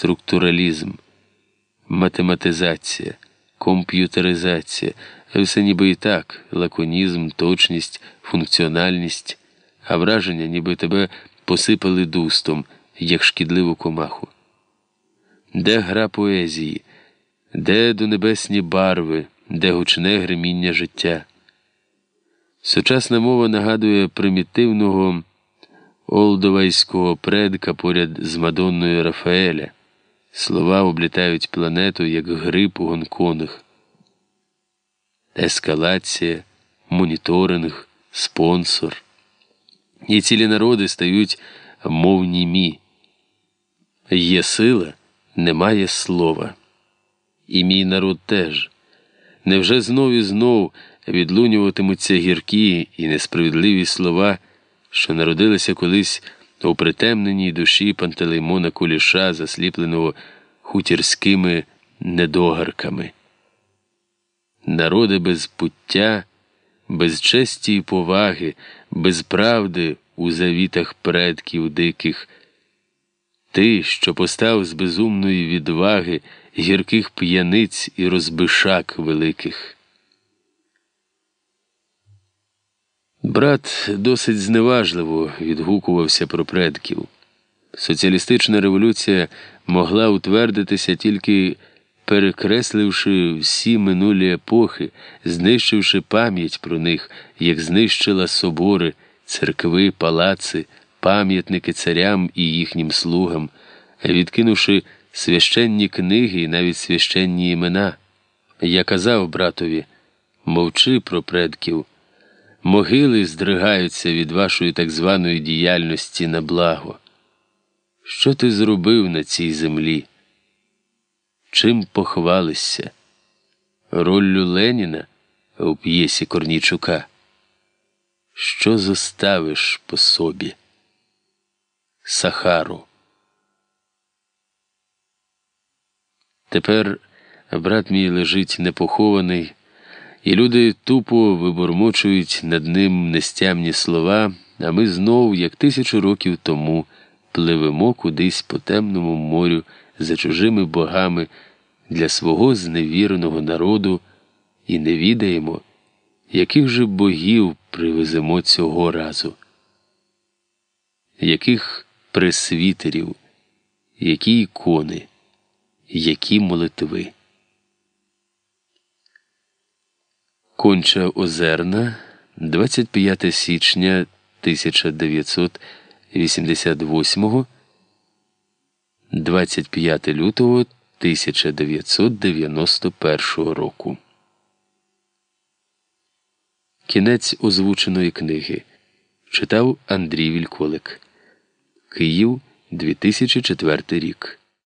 структуралізм, математизація, комп'ютеризація, все ніби і так, лаконізм, точність, функціональність, а враження, ніби тебе посипали дустом, як шкідливу комаху. Де гра поезії, де донебесні барви, де гучне гриміння життя? Сучасна мова нагадує примітивного олдовайського предка поряд з Мадонною Рафаеля. Слова облітають планету, як гриб у Гонконг. Ескалація, моніторинг, спонсор. І цілі народи стають мов німі. Є сила, немає слова. І мій народ теж. Невже знов і знов відлунюватимуться гіркі і несправедливі слова, що народилися колись у притемненій душі Пантелеймона Куліша, засліпленого хутірськими недогарками? Народи без пуття, без честі і поваги, без правди у завітах предків диких. Ти, що постав з безумної відваги гірких п'яниць і розбишак великих. Брат досить зневажливо відгукувався про предків. Соціалістична революція могла утвердитися тільки перекресливши всі минулі епохи, знищивши пам'ять про них, як знищила собори, церкви, палаци, пам'ятники царям і їхнім слугам, відкинувши священні книги і навіть священні імена. Я казав братові мовчи про предків. Могили здригаються від вашої так званої діяльності на благо. Що ти зробив на цій землі? Чим похвалишся? Роллю Леніна у п'єсі Корнічука? Що зоставиш по собі? Сахару. Тепер брат мій лежить непохований, і люди тупо вибормочують над ним нестямні слова, а ми знов, як тисячу років тому, пливемо кудись по темному морю за чужими богами для свого зневіреного народу і не відаємо, яких же богів привеземо цього разу, яких пресвітерів, які ікони, які молитви. Конча Озерна, 25 січня 1988, 25 лютого 1991 року. Кінець озвученої книги читав Андрій Вільколик. Київ 2004 рік.